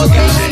motherfucking shit.